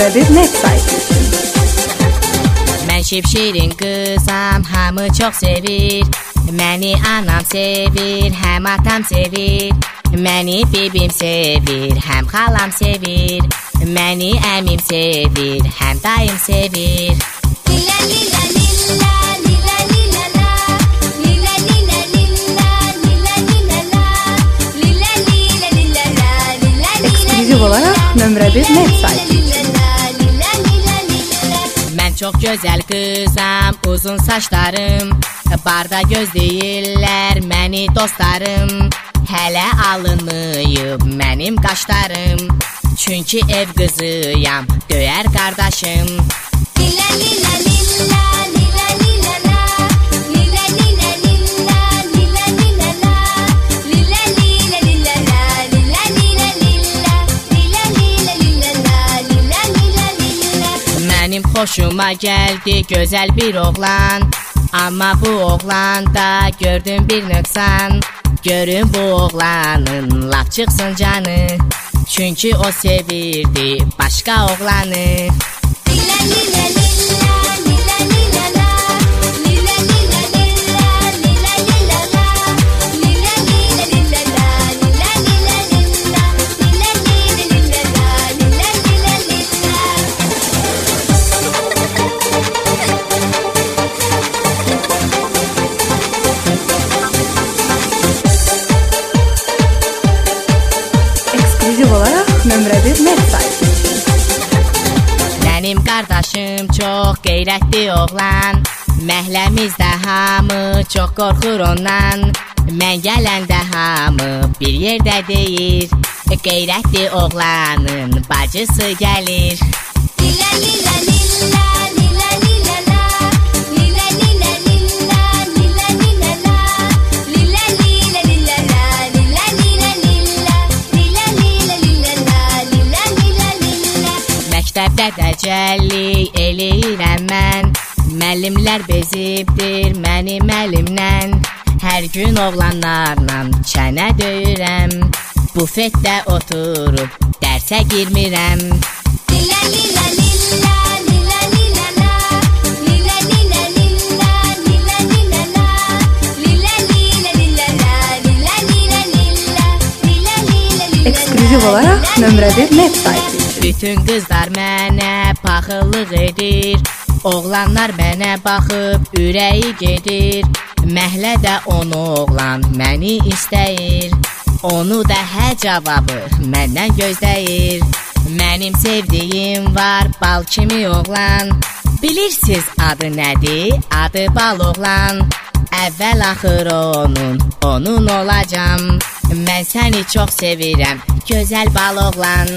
nömrə 1 net saytı üçün. Mən şipşirin qızam, hamı çox sevir. Məni anam sevir, həm atam sevir. Məni bibim sevir, həm xalam sevir. Məni əmim sevir, həm dayım sevir. Lila lila lila lila lila la Lila lila çox gözəl qızam, uzun saçlarım. Barda göz deyirlər məni dostlarım. Hələ alınmayıb mənim qaşlarım. Çünki ev qızıyam, döyər qardaşım. Xoşuma gəldi gözəl bir oğlan. Amma bu oğlanda gördüm bir nöqsan. Görüm bu oğlanın lap çıxsın canı. Çünki o sevirdi başqa oğlanı. Mənim qardaşım çox qeyrətli oğlan. Məhləmizdə hamı çox qorxur ondan. Mən gələndə hamı bir yerdə deyir. Qeyrətli oğlanın bacısı gəlir. Məktəbdə dəcəllik eləyirəm mən. Müəllimlər bezibdir mənim əlimdən. Hər gün oğlanlarla çənə döyürəm. Bufetdə oturub dərsə girmirəm. Lila lila lila lila lila la Lila lila lila lila lila la Lila lila lila la Lila lila lila Lila lila lila Eksklüziv olaraq nömrə 1 net saytı üçün. Bütün qızlar mənə paxıllıq edir. Oğlanlar mənə baxıb ürəyi gedir. Məhlədə onu oğlan məni istəyir. Onu da hə cavabı məndən gözləyir. Mənim sevdiyim var bal kimi oğlan. Bilirsiz adı nədir? Adı bal oğlan. Əvvəl axır onun, onun olacam. Mən səni çox sevirəm, gözəl bal oğlan.